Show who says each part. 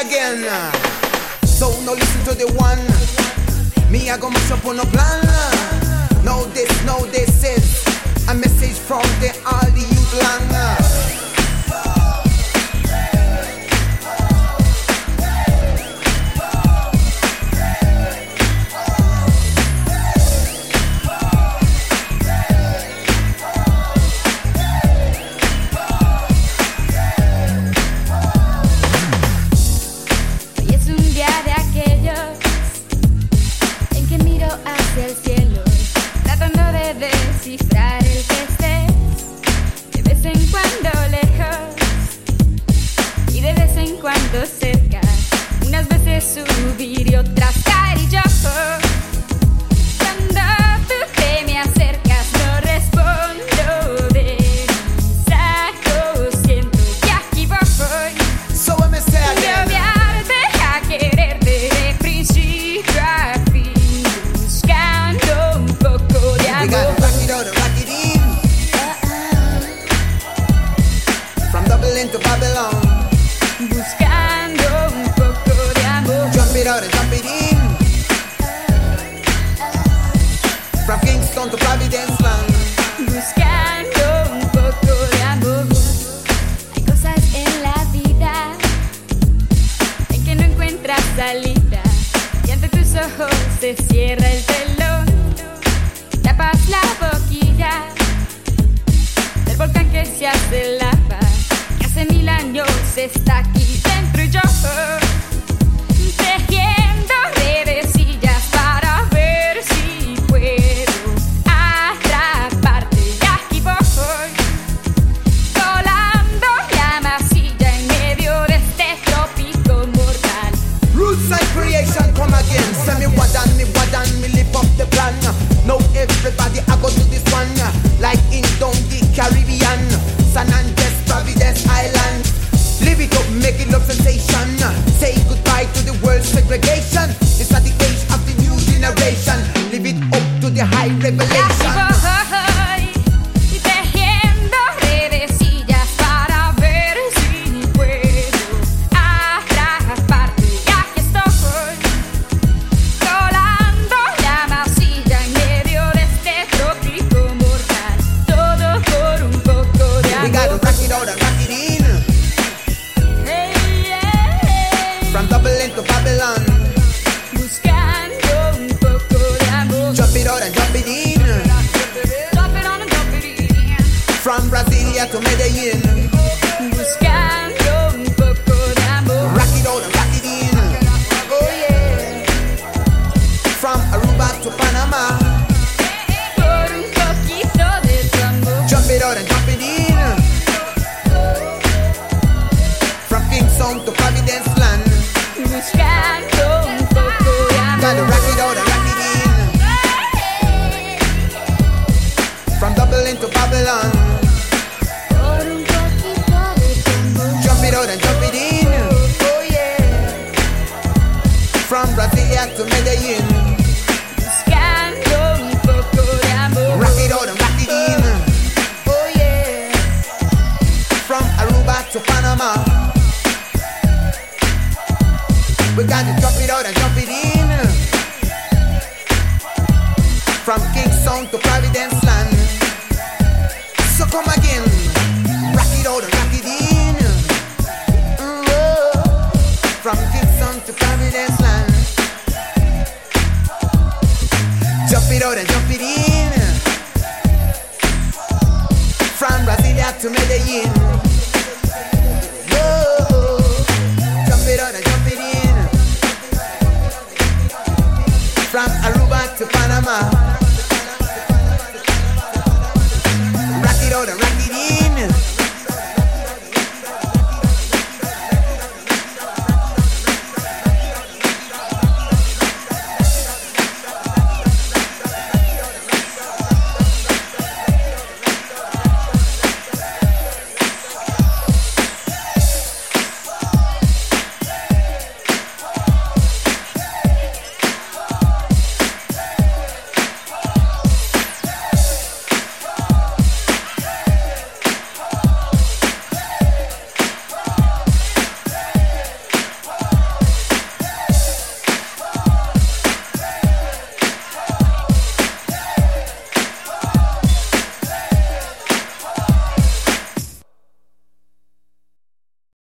Speaker 1: again. So now listen to the one. Me I go mash up on a plan. No this, no this is a message from the all the youth land.
Speaker 2: hacia el cielo, tratando de descifrar el que estés, de vez en cuando lejos y de vez en cuando se
Speaker 1: tirar el tampirín. From Kingston to Providence Land.
Speaker 2: Buscando un poco de amor. Hay cosas en la vida en que no encuentras salida. Y ante tus ojos se cierra el telón. Tapas la boquilla del volcán que se hace lava. Que hace mil años está
Speaker 1: revelation. From Brasilia to Medellin.
Speaker 2: Buscando un poco de amor.
Speaker 1: Rock it out and rock it in.
Speaker 2: Oh yeah.
Speaker 1: From Aruba to Panama.
Speaker 2: Por un poquito de tu.
Speaker 1: Jump it out and jump it in. From Kingston to Providence Land.
Speaker 2: Buscando un poco de amor. Gotta rock it out
Speaker 1: and rock it in. From Dublin to Babylon. From Kingston to Providence Land. So come again, rock it out, rock it in. Mm, oh. From Kingston to Providence Land. Jump it out and jump it in. From Brasilia to Medellin. Oh. Jump it out and jump it in. From Aruba to Panama.